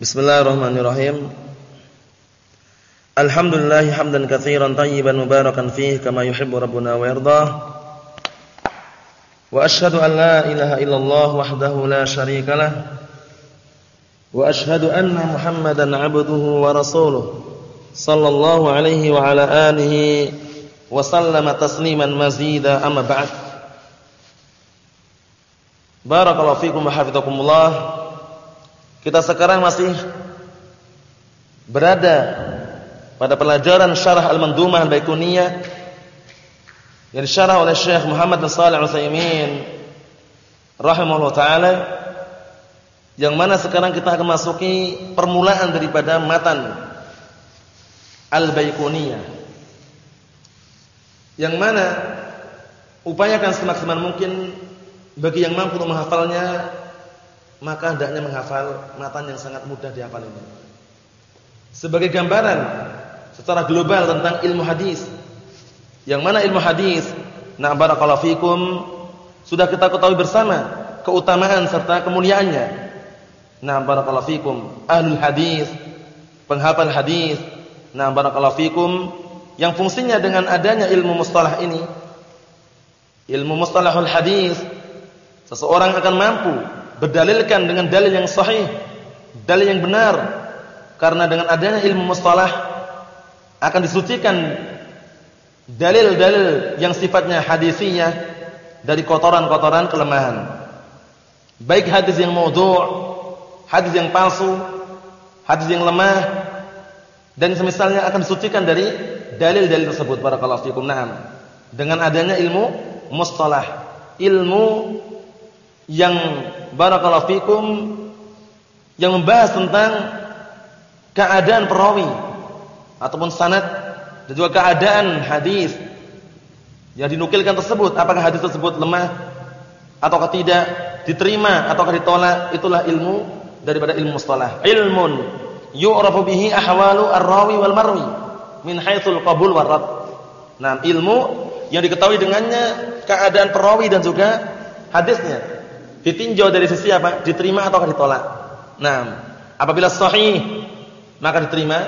Bismillahirrahmanirrahim. Alhamdulillah hamdan katsiran tayyiban mubarakan fihi kama yuhibbu rabbuna wa yardah. Wa ashhadu an la ilaha illallah wahdahu la syarika lah. Wa ashhadu anna Muhammadan 'abduhu wa rasuluh. Sallallahu alaihi wa ala alihi wa sallama tasliman mazida amma ba'd. Barakallahu fikum wa hafizakumullah. Kita sekarang masih berada pada pelajaran syarah Al-Mandumah Al-Baikuniyah yang disyarah oleh Syekh Muhammad bin Shalih Al-Utsaimin rahimahullah taala yang mana sekarang kita akan masuki permulaan daripada matan Al-Baikuniyah. Yang mana upayakan semaksimal mungkin bagi yang mampu untuk menghafalnya maka hendaknya menghafal matan yang sangat mudah dihafal ini. Sebagai gambaran secara global tentang ilmu hadis. Yang mana ilmu hadis, na barakallahu fikum, sudah kita ketahui bersama keutamaan serta kemuliaannya. Na barakallahu fikum, ahlul hadis, penghafal hadis. Na barakallahu fikum yang fungsinya dengan adanya ilmu mustalah ini, ilmu mustalahul hadis, seseorang akan mampu berdalilkan dengan dalil yang sahih, dalil yang benar. Karena dengan adanya ilmu mustalah akan disucikan dalil-dalil yang sifatnya hadisiyah dari kotoran-kotoran kelemahan. Baik hadis yang maudhu', hadis yang palsu, hadis yang lemah dan semisalnya akan disucikan dari dalil-dalil tersebut barakallahu fikum. Naam. Dengan adanya ilmu mustalah, ilmu yang barakallahu fikum yang membahas tentang keadaan perawi ataupun sanad dan juga keadaan hadis yang dinukilkan tersebut. Apakah hadis tersebut lemah ataukah tidak diterima ataukah ditolak itulah ilmu daripada ilmu mustalah. Ilmun yu'rafu bihi ahwalu ar-rawi wal marwi min haitsul qabul war rad. Nah ilmu yang diketahui dengannya keadaan perawi dan juga hadisnya Ditinjau dari sisi apa? Diterima atau ditolak. Nah, apabila sahih maka diterima,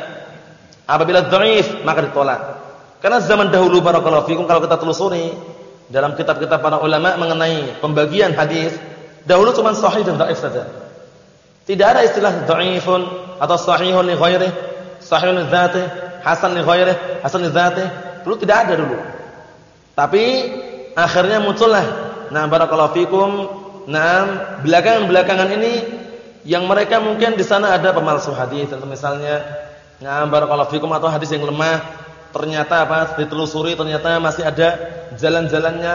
apabila dhaif maka ditolak. Karena zaman dahulu barakallahu fikum kalau kita telusuri dalam kitab-kitab para ulama mengenai pembagian hadis, dahulu cuma sahih dan dhaif saja. Tidak ada istilah dhaifun atau sahihun li ghairihi, sahihun li hasan li hasan li dzatihi. Tidak ada dulu. Tapi akhirnya muncullah nah barakallahu fikum Nah, belakangan-belakangan ini yang mereka mungkin di sana ada pemalsu hadis atau misalnya nah barakallahu fikum atau hadis yang lemah ternyata apa ditelusuri ternyata masih ada jalan-jalannya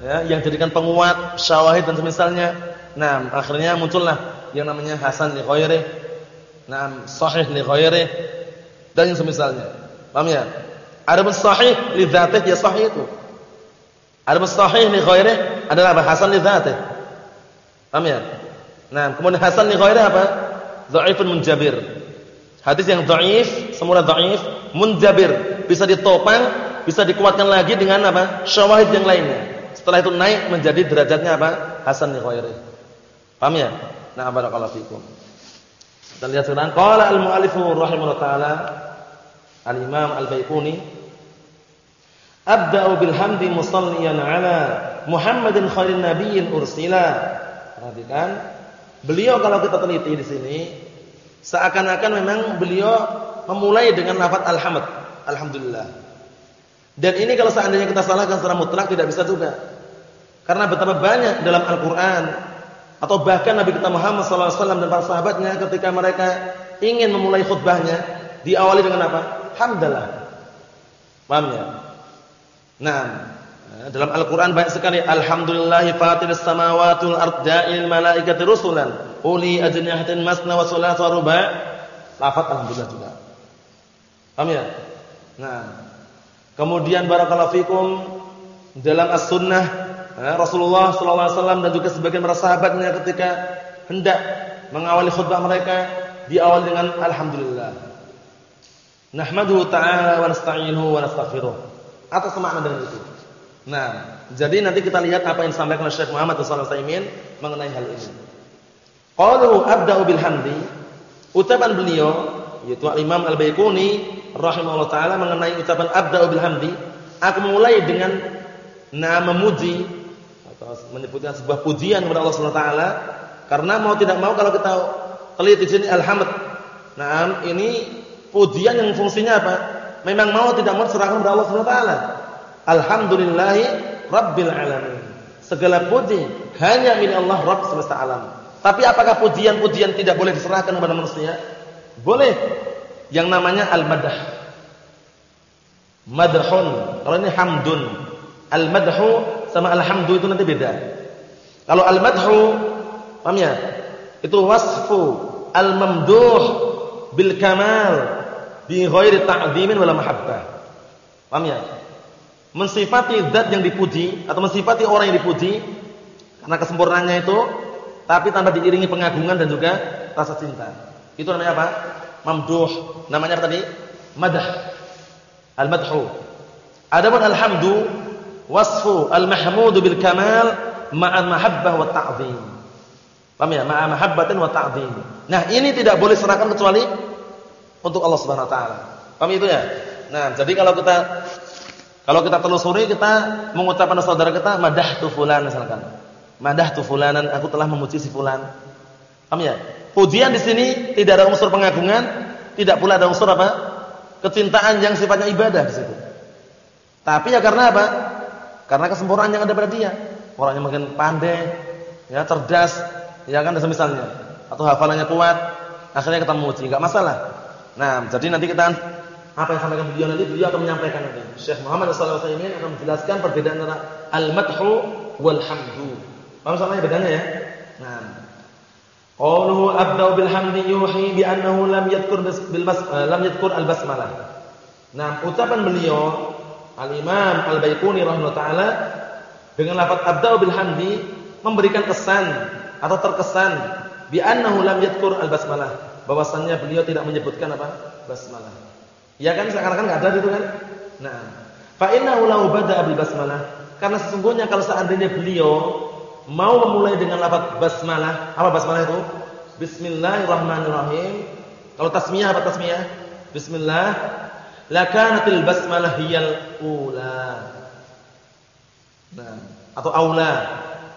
ya yang jadikan penguat syawahid dan semisalnya. Nah, akhirnya muncullah yang namanya hasan li ghairi. Nah, sahih li ghairi dan yang semisalnya. Paham ya? Ada sahih li dzatihi ya sahih itu. Ada sahih li ghairi adalah apa? Hasan li dzatihi. Paham ya? Nah, kemudian hasan li ghairi apa? Dhaifun munjabir. Hadis yang dhaif, semula dhaif, munjabir, bisa ditopang, bisa dikuatkan lagi dengan apa? Syawahid yang lainnya. Setelah itu naik menjadi derajatnya apa? Hasan li ghairi. Paham ya? Nah, barakallahu fikum. Kita lihat sekarang qala al-mu'allif rahimahullah taala al-Imam Al-Baiquni Abda'u bilhamdi musalliyan ala Muhammadin khairin nabiyyin ursila Perhatikan, beliau kalau kita teliti di sini seakan-akan memang beliau memulai dengan lafaz alhamd, alhamdulillah. Dan ini kalau seandainya kita salahkan secara mutlak tidak bisa juga. Karena betapa banyak dalam Al-Qur'an atau bahkan Nabi kita Muhammad SAW dan para sahabatnya ketika mereka ingin memulai khutbahnya diawali dengan apa? Hamdalah. Paham ya? Nah, dalam Al-Qur'an banyak sekali alhamdulillahi fatiris ardi ja'il malaikati rusulan uli ajnihatin masna wa thulatha wa ruba'. Lafaz alhamdulillah juga. Paham ya? Nah, kemudian barakallahu fikum dalam as-sunnah Rasulullah sallallahu alaihi wasallam dan juga sebagian para sahabatnya ketika hendak mengawali khutbah mereka diawali dengan alhamdulillah. Nahmaduhu ta'ala wa nasta'inuhu wa nastaghfiruh. Atas makna dengan itu. Nah, jadi nanti kita lihat apa yang disampaikan oleh Syekh Muhammad sallallahu alaihi wasallam mengenai hal ini. Qalu abda'u bil hamdi. Ucapan beliau yaitu Imam Al-Baiquni rahimahullah taala mengenai ucapan abda'u bil hamdi, aku mulai dengan nah memuji atau menyebutkan sebuah pujian kepada Allah Subhanahu wa taala karena mau tidak mau kalau kita lihat di sini alhamd. Nah, ini pujian yang fungsinya apa? Memang mau tidak mau serahkan kepada Allah Subhanahu wa taala. Alhamdulillahi rabbil alamin. Segala puji hanya milik Allah Rabb semesta alam. Tapi apakah pujian-pujian tidak boleh diserahkan kepada manusia? Boleh. Yang namanya al-madah. Madhun. Kalau ini hamdun. Al-madhu sama alhamdu itu nanti beda. Kalau al-madhu, paham ya? Itu wasfu al-mamduh bil kamal bi ghairi ta'dhimin wala mahabbah. Paham ya? Mensifati zat yang dipuji atau mensifati orang yang dipuji karena kesempurnaannya itu tapi tanpa diiringi pengagungan dan juga rasa cinta. Itu namanya apa? Mamduh. Namanya apa tadi? Madah. Al-madhu. Adapun alhamdu wasfu al-mahmud bil kamal ma'al mahabbah wa ta'zim. Paham ya? Ma'a mahabbatin wa ta'zim. Nah, ini tidak boleh serahkan kecuali untuk Allah Subhanahu wa taala. Paham itu ya? Nah, jadi kalau kita kalau kita telusuri kita mengucapkan saudara kita madahtu fulan misalkan. Madahtu fulanan, aku telah memuji si fulan. Paham ya? Pujian di sini tidak ada unsur pengagungan, tidak pula ada unsur apa? Kecintaan yang sifatnya ibadah di situ. Tapi ya karena apa? Karena kesempurnaan yang ada pada dia. Orangnya mungkin pandai, ya cerdas, ya kan misalnya. Atau hafalannya kuat, akhirnya kita memuji, enggak masalah. Nah, jadi nanti kita apa yang sampaikan beliau nanti beliau akan menyampaikan nanti. Syekh Muhammad sallallahu alaihi wasallam akan menjelaskan perbedaan antara al-madhu wal hamdu. Paham samanya bedanya ya? Nah, Qauluhu abda'u bil hamdi yuhi bi annahu lam yadhkur bil bas eh, lam yadhkur al basmalah. Nah, ucapan beliau Al-Imam Al-Baiquni rahimahullah taala dengan lafaz abda'u bil hamdi memberikan kesan atau terkesan bi annahu lam yadhkur al-basmalah bahwasannya beliau tidak menyebutkan apa? basmalah. Ya kan seakan-akan enggak ada itu kan? Nah, fa innahu law bada'a bil basmalah karena sesungguhnya kalau seandainya beliau mau memulai dengan lafaz basmalah, apa basmalah itu? Bismillahirrahmanirrahim. Kalau tasmiyah apa tasmiyah? Bismillah lakanatil basmalah hiyal ula. Nah, atau aula.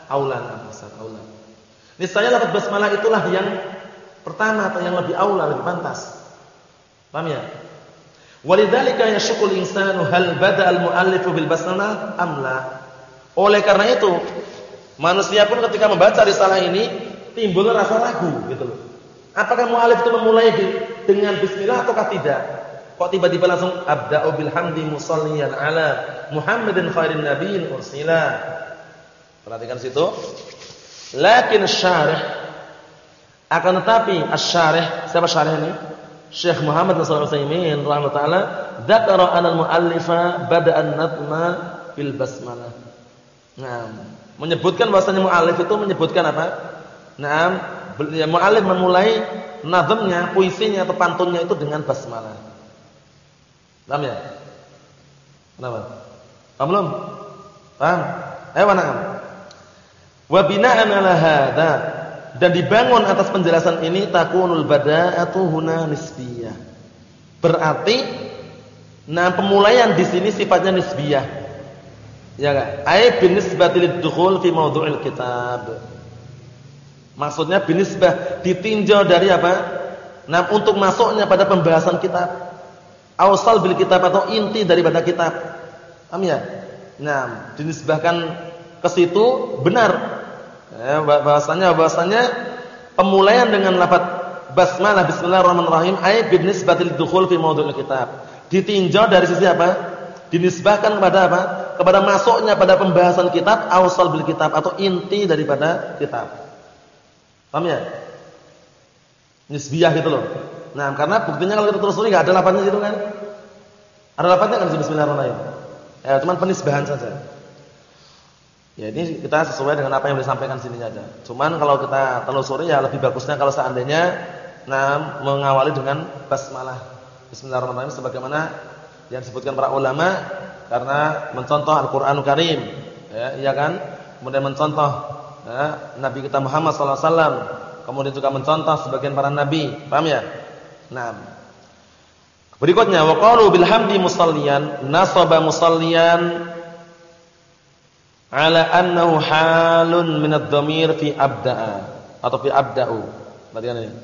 Aula nah, Ustaz, aula. Niscaya lafaz basmalah itulah yang pertama atau yang lebih aula, lebih pantas. Paham ya? Walidzalika yashqul insanu hal bada al muallifu bil basmalah am la. Oleh karena itu, manusia pun ketika membaca risalah ini timbul rasa ragu gitu loh. Apakah mualif itu memulai dengan bismillah ataukah tidak? Kok tiba-tiba langsung abda'u bil hamdi musalliyan ala Muhammadin khairin nabiyyin ursila. Perhatikan situ. Lakin syarih akan tetapi asy-syarih siapa syarih ini? Syekh Muhammad bin Shalih Al-Utsaimin rahimahullah taala dzakara anal muallifa bada'an natma bil basmalah. Nah, menyebutkan bahwasanya muallif itu menyebutkan apa? Nah, ya, muallif memulai nazamnya, puisinya atau pantunnya itu dengan basmalah. Paham ya? Kenapa? Paham belum? Paham? Ayo na'am. Wa bina'an 'ala hadza dan dibangun atas penjelasan ini takunul bada'atu huna nisbiyah. Berarti nah pemulaian di sini sifatnya nisbiyah. Ya enggak? Ai binisbati lidkhul fi mawdu'il kitab. Maksudnya binisbah ditinjau dari apa? Nah, untuk masuknya pada pembahasan kitab awsal bil kitab atau inti daripada kitab. Paham ya? Nah, dinisbahkan ke situ benar. Ya, bahasanya bahasanya pemulaian dengan lafaz basmalah bismillahirrahmanirrahim ay binisbatil dukhul fi mawdu'il kitab. Ditinjau dari sisi apa? Dinisbahkan kepada apa? Kepada masuknya pada pembahasan kitab awsal bil kitab atau inti daripada kitab. Paham ya? Nisbiyah gitu loh. Nah, karena buktinya kalau kita telusuri enggak ada lafaznya situ kan? Ada lafaznya kan bismillahirrahmanirrahim. Ya, cuma penisbahan saja. Ya, ini kita sesuai dengan apa yang disampaikan sini saja. Cuman kalau kita telusuri ya lebih bagusnya kalau seandainya nah mengawali dengan basmalah. Bismillahirrahmanirrahim sebagaimana yang disebutkan para ulama karena mencontoh Al-Qur'anul Karim. Ya, iya kan? Kemudian mencontoh ya, Nabi kita Muhammad wasallam kemudian juga mencontoh sebagian para nabi. Paham ya? Nah. Berikutnya wa qalu bil hamdi musalliyan nasaba musalliyan ala annahu halun min ad-dhamir fi abda'a atau fi abda'u. Perhatikan ini.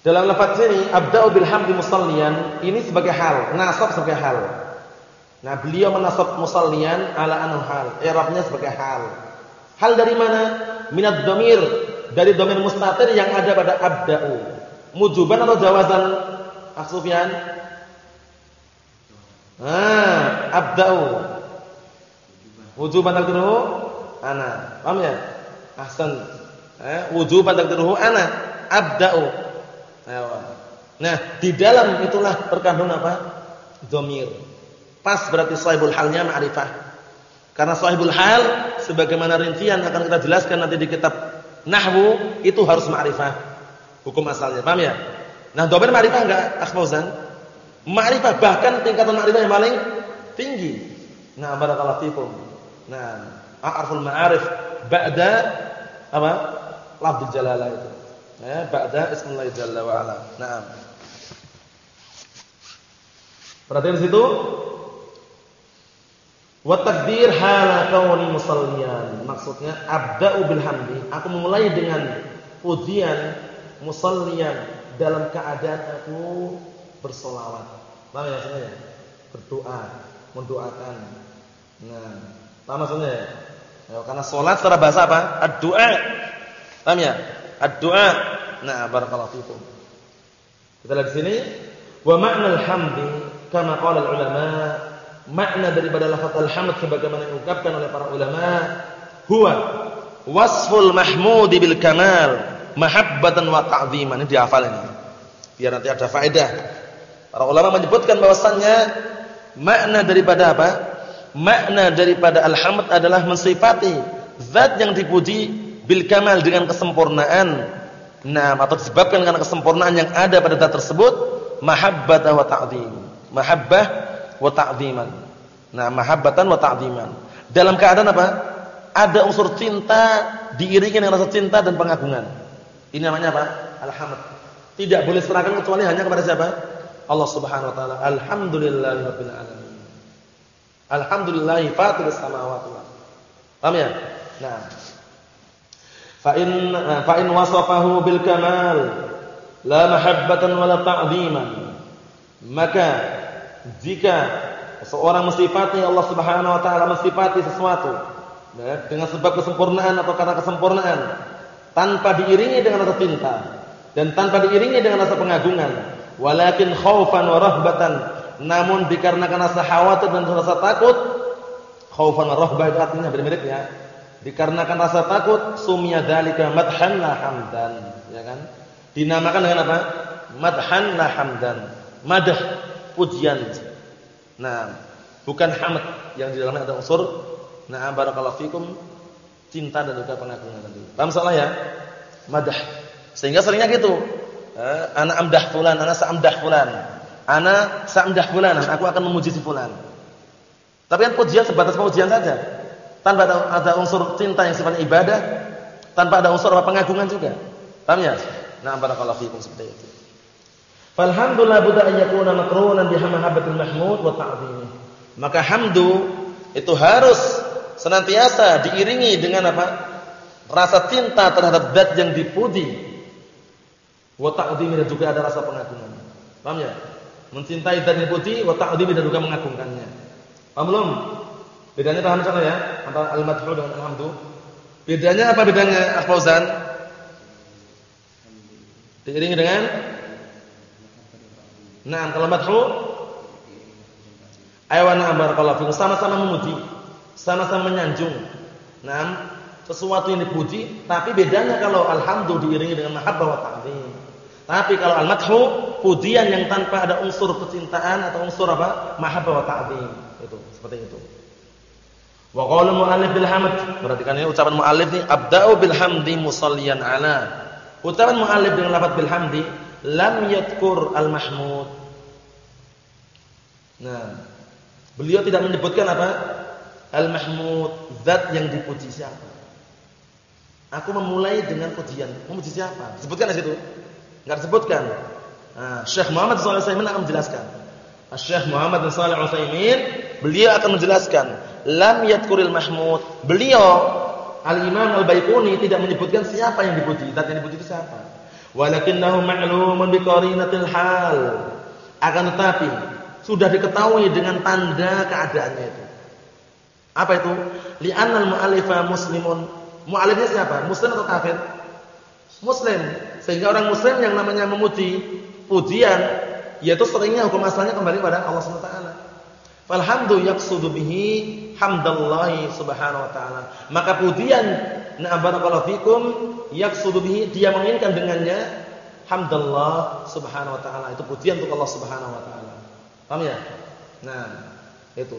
Dalam lafaz ini abda'u bil hamdi musalliyan ini sebagai hal, nasab sebagai hal. Nah, beliau menasab musalliyan ala annahu hal. I'rabnya sebagai hal. Hal dari mana? Minad dhamir, dari dhamir mustatir yang ada pada abda'u. Mujuban atau jawazan? Pak Sufyan? Ah, abda'u. Wujuban takdiruhu ana. Paham ya? Ahsan. Eh, wujuban takdiruhu ana. Abda'u. Nah, di dalam itulah terkandung apa? Dhamir. Pas berarti sahibul halnya ma'rifah. Karena sahibul hal sebagaimana rincian akan kita jelaskan nanti di kitab nahwu itu harus ma'rifah hukum asalnya. Paham ya? Nah, dhamir ma'rifah enggak, Akh Fauzan? Ma'rifah bahkan tingkatan ma'rifah yang paling tinggi. Nah, barakallahu fikum. Nah, a'raful ma'arif ba'da apa? Lafzul jalalah itu. Ya, ba'da ismullah jalla wa ala. Naam. Perhatian situ. Wa takdir hala kauni musalliyan. Maksudnya abda'u bil hamdi. Aku memulai dengan pujian musalliyan dalam keadaan aku bersolawat. Paham ya maksudnya ya? Berdoa, mendoakan. Nah, paham maksudnya ya? karena salat secara bahasa apa? Ad-du'a. Paham ya? Ad-du'a. Nah, barakallahu fikum. Kita lihat di sini, wa ma'na al-hamdi kama qala al-ulama, makna daripada lafaz alhamd sebagaimana diungkapkan oleh para ulama, huwa wasful mahmudi bil kamal mahabbatan wa ta'ziman. Ini dihafal ini. Biar nanti ada faedah. Para ulama menyebutkan bahwasannya makna daripada apa? Makna daripada alhamd adalah mensifati zat yang dipuji bil kamal dengan kesempurnaan. Nah, atau disebabkan karena kesempurnaan yang ada pada zat tersebut, mahabbatan wa ta'zim. Mahabbah wa ta'ziman. Nah, mahabbatan wa ta'ziman. Dalam keadaan apa? Ada unsur cinta diiringi dengan rasa cinta dan pengagungan. Ini namanya apa? Alhamd. Tidak boleh serahkan kecuali hanya kepada siapa? Allah Subhanahu wa taala. Alhamdulillahirabbil alamin. Alhamdulillahi fatiris samawati wal Paham ya? Nah. Fa in fa in wasafahu bil kamal la mahabbatan wala ta'dhiman. Maka jika seorang mensifati Allah Subhanahu wa taala mensifati sesuatu ya, dengan sebab kesempurnaan atau karena kesempurnaan tanpa diiringi dengan rasa cinta dan tanpa diiringi dengan rasa pengagungan walakin khaufan wa rahbatan namun dikarenakan rasa khawatir dan rasa takut khaufan rahbah itu artinya mirip ya dikarenakan rasa takut sumya dzalika madhan la hamdan ya kan dinamakan dengan apa madhan la hamdan madah pujian nah bukan hamd yang di dalamnya ada unsur nah barakallahu fikum cinta dan juga pengagungan tadi. Paham salah ya? Madah. Sehingga seringnya gitu. Eh, ana amdah fulan, ana sa'amdah fulan. Ana sa'amdah fulan, aku akan memuji si fulan. Tapi kan pujian sebatas pujian saja. Tanpa ada, ada unsur cinta yang sifatnya ibadah, tanpa ada unsur apa pengagungan juga. Paham ya? Nah, barakallahu fiikum seperti itu. Falhamdulillah budda an yakuna maqrunan bi mahabbatil mahmud wa ta'dhimih. Maka hamdu itu harus senantiasa diiringi dengan apa? Rasa cinta terhadap zat yang dipuji. Wa ta'dhimi dan juga ada rasa pengagungan. Paham ya? Mencintai yang dipuji, wa ta'dhimi dan juga mengagungkannya. Paham belum? Bedanya paham sana ya? Antara al-madhu dengan al-hamdu. Bedanya apa bedanya Al-Fauzan? Diiringi dengan Nah, kalau madhu Aywan barakallahu fikum sama-sama memuji sama-sama menyanjung. Nah, sesuatu yang dipuji, tapi bedanya kalau alhamdulillah diiringi dengan mahabbah wa ta'zim. Tapi kalau al-madhu pujian yang tanpa ada unsur kecintaan atau unsur apa? mahabbah wa ta'zim. Itu, seperti itu. Wa qala mu'allif bil hamd. Perhatikan ini ucapan mu'allif ini abda'u bil hamdi musalliyan ala. Ucapan mu'allif dengan lafaz bil hamdi lam yadhkur al mahmud. Nah, beliau tidak menyebutkan apa? Al-Mahmud, zat yang dipuji siapa? Aku memulai dengan pujian. Memuji siapa? Sebutkan di situ. Enggak disebutkan. Nah, Syekh Muhammad SAW akan menjelaskan. Syekh Muhammad bin Shalih Al-Utsaimin beliau akan menjelaskan lam yadkuril mahmud. Beliau Al-Imam Al-Baiquni tidak menyebutkan siapa yang dipuji, tapi yang dipuji itu siapa. Walakinnahu ma'lumun biqarinatil hal. Akan tetapi sudah diketahui dengan tanda keadaannya itu. Apa itu? Li'annal mu'allifa muslimun. Mu'allifnya siapa? Muslim atau kafir? Muslim. Sehingga orang muslim yang namanya memuji pujian yaitu seringnya hukum asalnya kembali pada Allah Subhanahu wa taala. Falhamdu yaqsudu bihi hamdallahi subhanahu wa taala. Maka pujian na barakallahu fikum yaqsudu bihi dia menginginkan dengannya hamdallah subhanahu wa taala. Itu pujian untuk Allah Subhanahu wa taala. Paham ya? Nah, itu.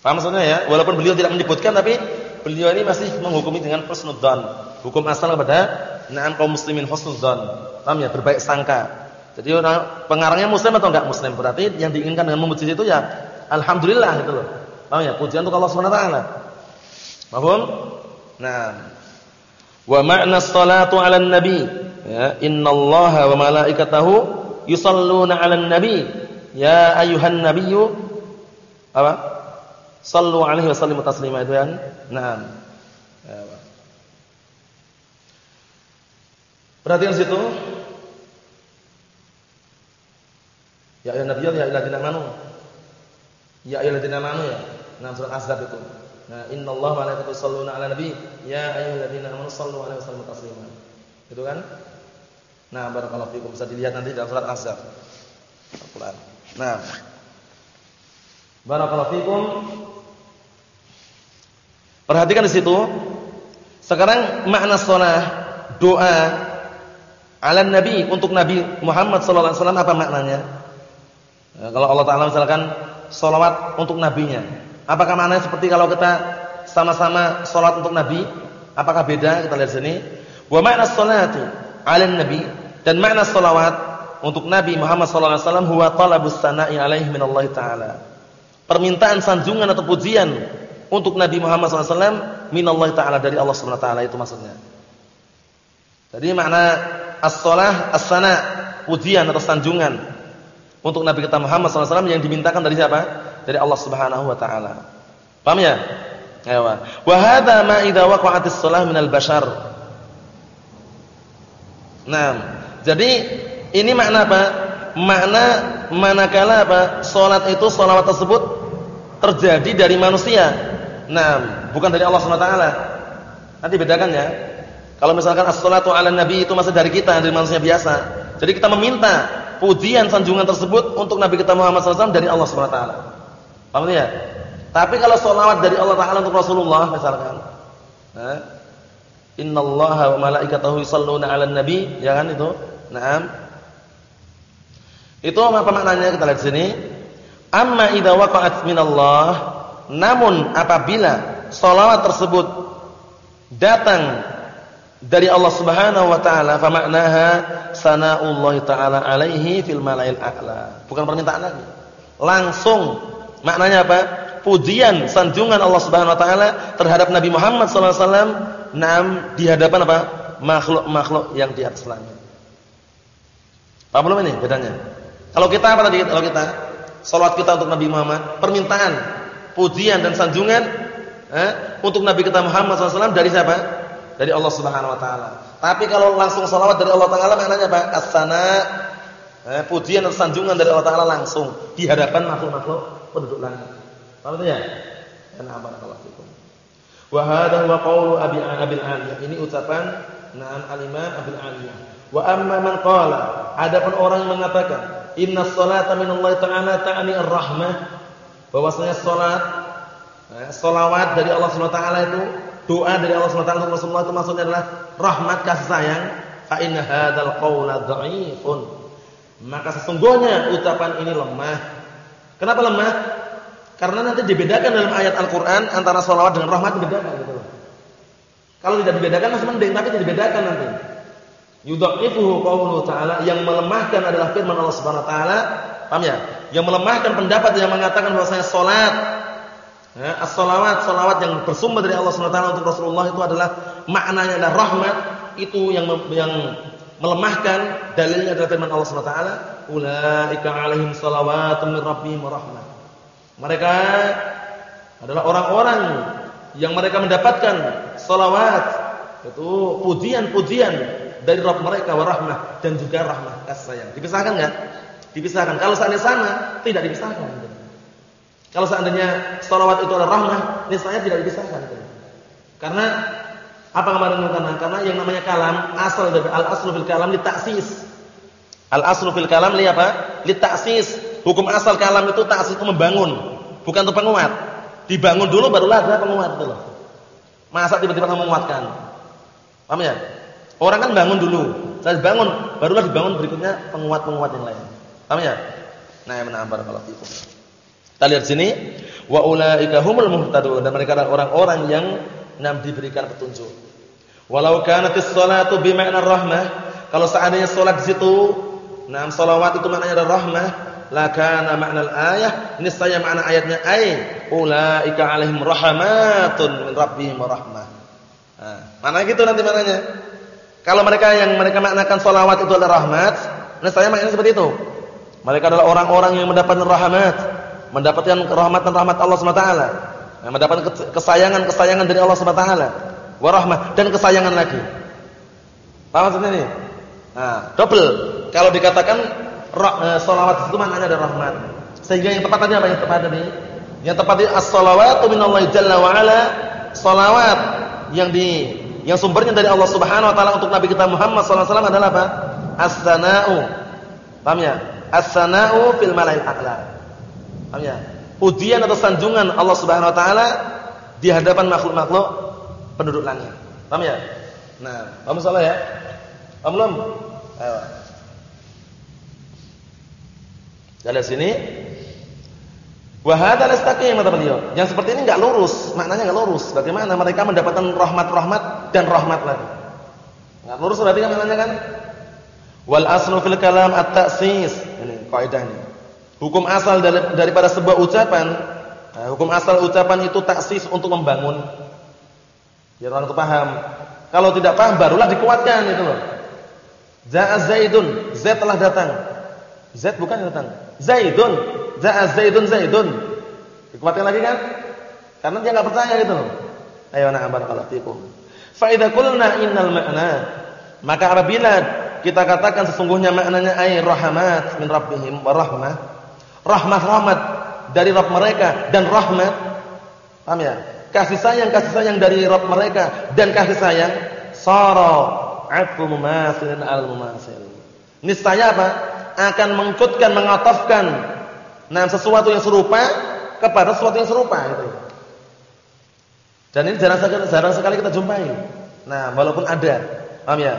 Paham maksudnya ya? Walaupun beliau tidak menyebutkan tapi beliau ini masih menghukumi dengan husnudzan. Hukum asal kepada na'am kaum muslimin husnudzan. Paham ya? Berbaik sangka. Jadi orang pengarangnya muslim atau enggak muslim? Berarti yang diinginkan dengan memuji itu ya alhamdulillah gitu loh. Paham ya? Pujian untuk Allah Subhanahu wa taala. Paham? Nah. Wa ma'na sholatu 'alan nabi ya innallaha wa malaikatahu yusalluna 'alan nabi ya ayuhan nabiyyu apa? Sallu 'alaihi wa sallimu taslima itu kan? Naam. Perhatikan situ Ya ayyuhan nabiyyu ya ayyuhalladzina amanu. Ya ayyuhalladzina amanu ya. Nah surat Ahzab itu. Nah, innallaha wa malaikatahu yusholluna 'alan nabi ya ayyuhalladzina amanu shallu 'alaihi wa sallimu taslima. Itu kan? Nah, barakallahu fikum bisa dilihat nanti dalam surat Ahzab. Al-Qur'an. Nah. Barakallahu fikum. Perhatikan di situ. Sekarang makna shalah doa ala nabi untuk Nabi Muhammad sallallahu alaihi wasallam apa maknanya? Ya, kalau Allah Taala misalkan solawat untuk nabinya, apakah maknanya seperti kalau kita sama-sama solat untuk nabi? Apakah beda? Kita lihat sini. Wa makna sholati 'ala nabi dan makna solawat untuk Nabi Muhammad sallallahu alaihi wasallam huwa talabus sana'i alaihi min Allah taala. Permintaan sanjungan atau pujian untuk Nabi Muhammad sallallahu alaihi wasallam min Allah taala dari Allah Subhanahu wa taala itu maksudnya. Jadi makna as-shalah as-sana, pujian atau sanjungan untuk Nabi kita Muhammad SAW yang dimintakan dari siapa? Dari Allah Subhanahu wa taala. Paham ya? Ayo. Wa hadza ma idza waqa'atis shalah minal bashar. Nah, jadi ini makna apa? Makna manakala apa? Salat itu salawat tersebut terjadi dari manusia. Nah, bukan dari Allah Subhanahu wa taala. Nanti bedakan ya. Kalau misalkan as-salatu 'ala nabi itu masih dari kita, dari manusia biasa. Jadi kita meminta pujian sanjungan tersebut untuk Nabi kita Muhammad SAW dari Allah Subhanahu Wa Taala. Paham ya? Tapi kalau solawat dari Allah Taala untuk Rasulullah misalkan, nah, Inna Allah wa malaikatahu yusalluna 'alan nabi, ya kan itu? Naam. Itu apa maknanya kita lihat sini. Amma idza waqa'at minallah, namun apabila solawat tersebut datang dari Allah Subhanahu wa taala fa maknaha sana'ullah taala alaihi fil malail a'la. Bukan permintaan lagi. Langsung maknanya apa? Pujian, sanjungan Allah Subhanahu wa taala terhadap Nabi Muhammad sallallahu alaihi wasallam nam di hadapan apa? makhluk-makhluk yang di atas langit. Paham belum ini bedanya? Kalau kita apa tadi kalau kita salat kita untuk Nabi Muhammad, permintaan, pujian dan sanjungan eh, untuk Nabi kita Muhammad SAW dari siapa? Dari Allah Subhanahu wa taala. Tapi kalau langsung salawat dari Allah taala maknanya apa? As-sana eh, pujian atau sanjungan dari Allah taala langsung di hadapan makhluk-makhluk penduduk langit. Paham itu ya? Karena barakallahu fikum. Wa hadha huwa qawlu Abi Abil Aliyah. Ini ucapan Na'am al-Imam Abil Aliyah. Wa amma man qala, adapun orang yang mengatakan inna salata minallahi ta'ala ta'ni ar-rahmah, bahwasanya salat eh, salawat dari Allah Subhanahu wa taala itu doa dari Allah SWT untuk Rasulullah itu maksudnya adalah rahmat kasih sayang. Fa inna hadzal qawla dha'ifun. Maka sesungguhnya ucapan ini lemah. Kenapa lemah? Karena nanti dibedakan dalam ayat Al-Qur'an antara salawat dengan rahmat dibedakan gitu kalau tidak dibedakan masih mending tapi dibedakan nanti. Yudha'ifuhu qawluhu ta'ala. Yang melemahkan adalah firman Allah Subhanahu wa taala. Paham ya? Yang melemahkan pendapat yang mengatakan bahwasanya salat Ya, as-salawat, salawat yang bersumber dari Allah SWT untuk Rasulullah itu adalah maknanya adalah rahmat, itu yang yang melemahkan dalilnya adalah firman Allah SWT, ulaika alaihim salawatun min rabbihim rahmah. Mereka adalah orang-orang yang mereka mendapatkan salawat, itu pujian-pujian dari Rabb mereka wa rahmah dan juga rahmah kasih sayang. Dipisahkan enggak? Dipisahkan. Kalau seandainya sama, tidak dipisahkan. Kalau seandainya salawat itu adalah rahmah, niscaya tidak dipisahkan. Karena apa kemarin karena karena yang namanya kalam asal dari al aslu fil kalam li taksis. Al aslu fil kalam li apa? Li taksis. Hukum asal kalam itu taksis itu membangun, bukan untuk penguat. Dibangun dulu barulah ada penguat itu loh. Masa tiba-tiba menguatkan. Paham ya? Orang kan bangun dulu. Saya bangun, barulah dibangun berikutnya penguat-penguat yang lain. Paham ya? Nah, ya benar barakallahu fikum. Kita lihat sini, wa ulaika humul muhtadun dan mereka adalah orang-orang yang nam diberikan petunjuk. Walau kanatis sholatu bima'na rahmah, kalau seandainya salat situ, nam salawat itu maknanya adalah rahmah, la kana ma'nal ayah, niscaya makna ayatnya ay ulaika alaihim rahmatun min rabbihim rahmah. Nah, mana gitu nanti maknanya. Kalau mereka yang mereka maknakan salawat itu adalah rahmat, niscaya maknanya seperti itu. Mereka adalah orang-orang yang mendapatkan rahmat mendapatkan rahmatan rahmat Allah SWT mendapatkan kesayangan-kesayangan dari Allah SWT warahmah dan kesayangan lagi paham maksudnya ini? nah double kalau dikatakan eh, salawat itu maknanya ada rahmat sehingga yang tepat tadi apa yang tepat tadi? yang tepat di as-salawatu minallahi jalla wa ala salawat yang di yang sumbernya dari Allah Subhanahu wa taala untuk Nabi kita Muhammad sallallahu alaihi wasallam adalah apa? As-sana'u. Paham ya? As-sana'u fil mala'il a'la. Paham ya? Pujian atau sanjungan Allah Subhanahu wa taala di hadapan makhluk-makhluk penduduk langit. Paham ya? Nah, paham salah ya? Paham belum? Ayo. Sini wa hadza lastaqim kata beliau. Yang seperti ini enggak lurus, maknanya enggak lurus. Bagaimana mereka mendapatkan rahmat-rahmat dan rahmat lagi? Enggak lurus berarti kan maknanya kan? Wal aslu fil kalam at-ta'sis. Ini kaidah ini. Hukum asal dari, daripada sebuah ucapan, nah, hukum asal ucapan itu taksis untuk membangun. Biar orang itu paham. Kalau tidak paham barulah dikuatkan itu loh. Zaidun, Z telah datang. Z bukan datang. Zaidun, Za'a Zaidun Zaidun. Dikuatkan lagi kan? Karena dia enggak percaya gitu loh. Ayo na'am barakallahu fikum. Fa idza qulna innal ma'na maka apabila kita katakan sesungguhnya maknanya ay rahmat min rabbihim wa rahmah rahmat-rahmat dari Rabb mereka dan rahmat paham ya? Kasih sayang kasih sayang dari Rabb mereka dan kasih sayang sara afu mumasilin al mumasil niscaya apa? Akan mengikutkan mengatafkan nah sesuatu yang serupa kepada sesuatu yang serupa itu dan ini jarang sekali, jarang sekali kita jumpai. Nah walaupun ada paham ya?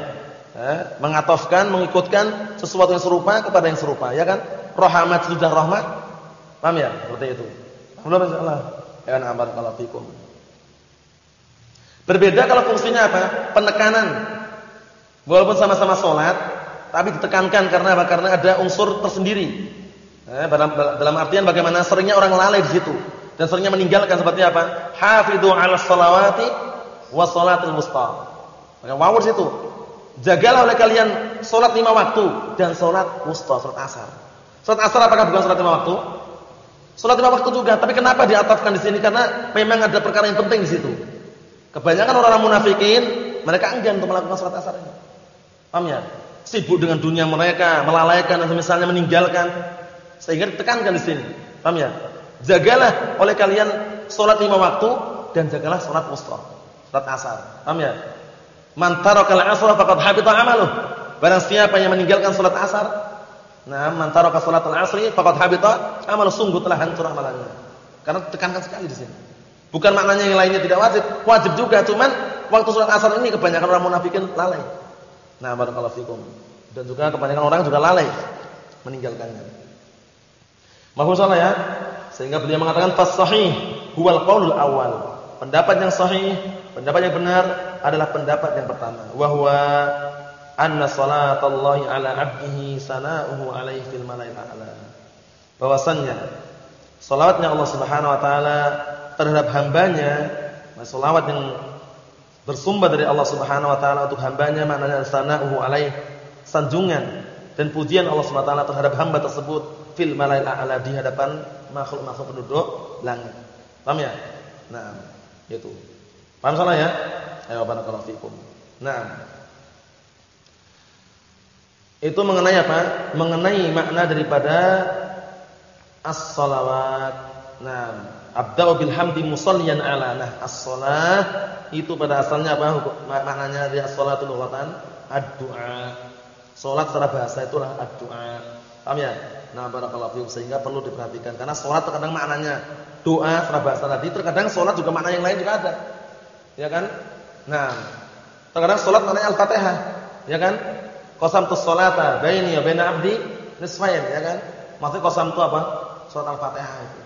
Eh, mengatafkan mengikutkan sesuatu yang serupa kepada yang serupa ya kan rahmat sudah rahmat. Paham ya? Seperti itu. Belum insyaallah. Ya na barakallahu fikum. Berbeda kalau fungsinya apa? Penekanan. Walaupun sama-sama sholat, tapi ditekankan karena apa? Karena ada unsur tersendiri. Eh, dalam, artian bagaimana seringnya orang lalai di situ dan seringnya meninggalkan seperti apa? Hafidhu 'ala sholawati wa sholatil wusta. Maka wawu situ. Jagalah oleh kalian sholat lima waktu dan sholat wusta, sholat asar. Salat asar apakah bukan salat lima waktu? Salat lima waktu juga, tapi kenapa diatafkan di sini? Karena memang ada perkara yang penting di situ. Kebanyakan orang-orang munafikin, mereka enggan untuk melakukan salat asar ini. Paham ya? Sibuk dengan dunia mereka, melalaikan dan misalnya meninggalkan sehingga ditekankan di sini. Paham ya? Jagalah oleh kalian salat lima waktu dan jagalah salat wusta, salat asar. Paham ya? Man tarakal asra faqad habita amaluh. Barang siapa yang meninggalkan salat asar, Nah, man taraka salatul asri faqad habita amal sungguh telah hancur amalannya. Karena tekankan sekali di sini. Bukan maknanya yang lainnya tidak wajib, wajib juga, cuman waktu salat asar ini kebanyakan orang munafikin lalai. Nah, barakallahu fikum. Dan juga kebanyakan orang juga lalai meninggalkannya. Mahfuz salah ya? Sehingga beliau mengatakan fas sahih huwal qaulul awal. Pendapat yang sahih, pendapat yang benar adalah pendapat yang pertama. Wa huwa anna salatallahi ala 'abdihi sana'uhu 'alaihi fil mala'il a'la. Bahwasannya salatnya Allah Subhanahu wa taala terhadap hambanya, salawat yang bersumber dari Allah Subhanahu wa taala untuk hambanya maknanya sana'uhu alaih sanjungan dan pujian Allah Subhanahu wa taala terhadap hamba tersebut fil malail a'la di hadapan makhluk-makhluk penduduk langit. Paham ya? Nah, itu. Paham salah ya? Ayo barakallahu fikum. Nah, itu mengenai apa? Mengenai makna daripada as-salawat. Nah, abda'u bil hamdi musalliyan ala. Nah, as-salah itu pada asalnya apa? Maknanya dari as-salatu lughatan ad-du'a. Salat secara bahasa itulah ad-du'a. Paham ya? Nah, barakallahu fikum sehingga perlu diperhatikan karena salat terkadang maknanya doa secara bahasa tadi, terkadang salat juga makna yang lain juga ada. Ya kan? Nah, terkadang salat maknanya al-Fatihah, ya kan? Qasamtus sholata baini wa baina abdi nisfain, ya kan? Maksudnya qasam itu apa? Salat Al-Fatihah itu.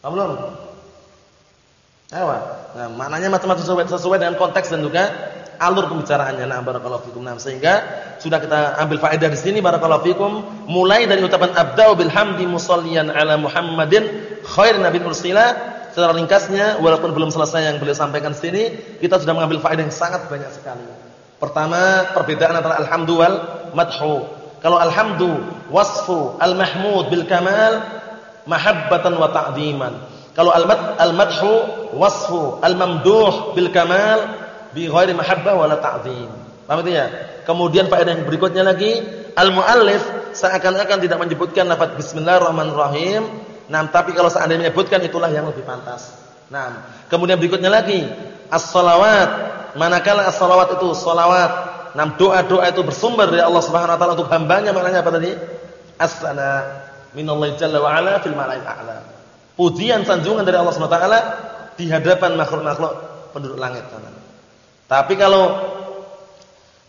Paham belum? Nah, maknanya macam-macam sesuai, sesuai dengan konteks dan juga alur pembicaraannya. Nah, barakallahu fikum. Nah, sehingga sudah kita ambil faedah di sini barakallahu fikum mulai dari ucapan abdau bil hamdi musalliyan ala Muhammadin khair nabi ursila secara ringkasnya walaupun belum selesai yang beliau sampaikan di sini, kita sudah mengambil faedah yang sangat banyak sekali. Pertama, perbedaan antara alhamdu wal madhu. Kalau alhamdu wasfu al-mahmud bil kamal mahabbatan wa ta'dhiman. Kalau al-mad al-madhu wasfu al-mamduh bil kamal bi ghairi mahabbah wala ta'dhim. Paham itu ya? Kemudian faedah yang berikutnya lagi, al-muallif seakan-akan tidak menyebutkan lafaz bismillahirrahmanirrahim. Nah, tapi kalau seandainya menyebutkan itulah yang lebih pantas. Nah, kemudian berikutnya lagi, as-salawat manakala as-salawat itu salawat, nam doa-doa itu bersumber dari Allah Subhanahu wa taala untuk hambanya maknanya apa tadi? As-sana minallahi jalla wa ala fil mala'il a'la. Pujian sanjungan dari Allah Subhanahu wa taala di hadapan makhluk-makhluk penduduk langit. Tapi kalau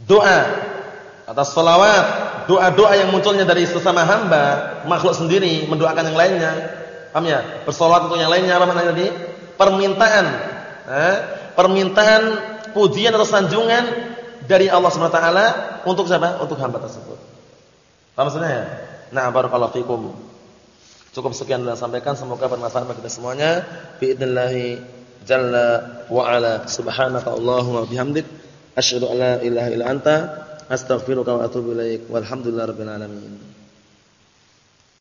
doa atau salawat, doa-doa yang munculnya dari sesama hamba, makhluk sendiri mendoakan yang lainnya, paham ya? Bersolawat untuk yang lainnya apa maknanya tadi? Permintaan, eh? permintaan pujian atau sanjungan dari Allah Subhanahu wa taala untuk siapa? Untuk hamba tersebut. Paham maksudnya ya? Nah, barakallahu fikum. Cukup sekian dan sampaikan semoga bermanfaat bagi kita semuanya. Biidznillah jalla wa ala subhanaka allahumma bihamdik asyhadu an la ilaha illa anta astaghfiruka wa atubu ilaik. Walhamdulillahirabbil alamin.